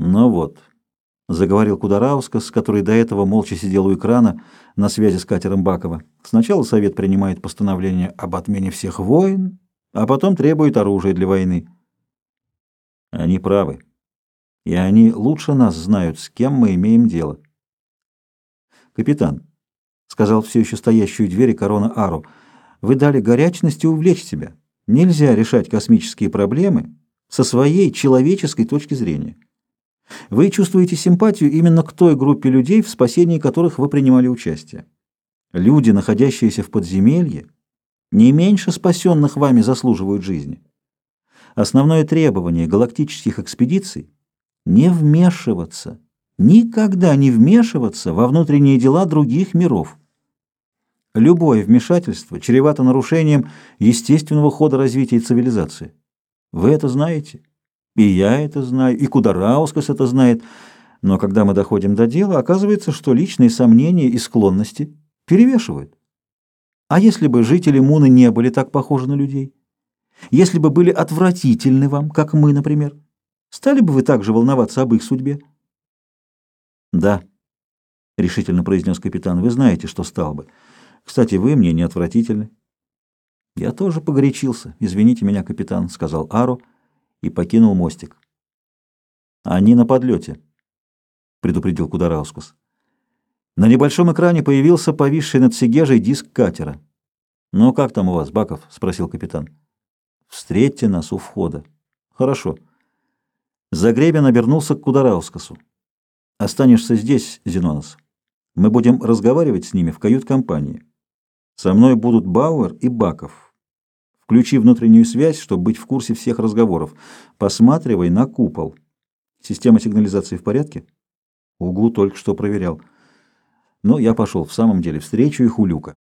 Ну вот, заговорил Кудараускас, который до этого молча сидел у экрана на связи с катером Бакова. Сначала Совет принимает постановление об отмене всех войн, а потом требует оружия для войны. Они правы. И они лучше нас знают, с кем мы имеем дело. Капитан, сказал все еще стоящую двери корона Ару, вы дали горячности увлечь себя. Нельзя решать космические проблемы со своей человеческой точки зрения. Вы чувствуете симпатию именно к той группе людей, в спасении которых вы принимали участие. Люди, находящиеся в подземелье, не меньше спасенных вами заслуживают жизни. Основное требование галактических экспедиций – не вмешиваться, никогда не вмешиваться во внутренние дела других миров. Любое вмешательство чревато нарушением естественного хода развития цивилизации. Вы это знаете? И я это знаю, и Кудараускас это знает. Но когда мы доходим до дела, оказывается, что личные сомнения и склонности перевешивают. А если бы жители Муны не были так похожи на людей? Если бы были отвратительны вам, как мы, например, стали бы вы также волноваться об их судьбе? Да, решительно произнес капитан, вы знаете, что стал бы. Кстати, вы мне не отвратительны. Я тоже погорячился. Извините меня, капитан, сказал Ару и покинул мостик. «Они на подлете», — предупредил Кудараускус. На небольшом экране появился повисший над Сегежей диск катера. «Ну, как там у вас, Баков?» — спросил капитан. «Встретьте нас у входа». «Хорошо». Загребин обернулся к Кудараускасу. «Останешься здесь, Зенонос. Мы будем разговаривать с ними в кают-компании. Со мной будут Бауэр и Баков». Включи внутреннюю связь, чтобы быть в курсе всех разговоров. Посматривай на купол. Система сигнализации в порядке? Угу только что проверял. Ну, я пошел. В самом деле, встречу их у люка.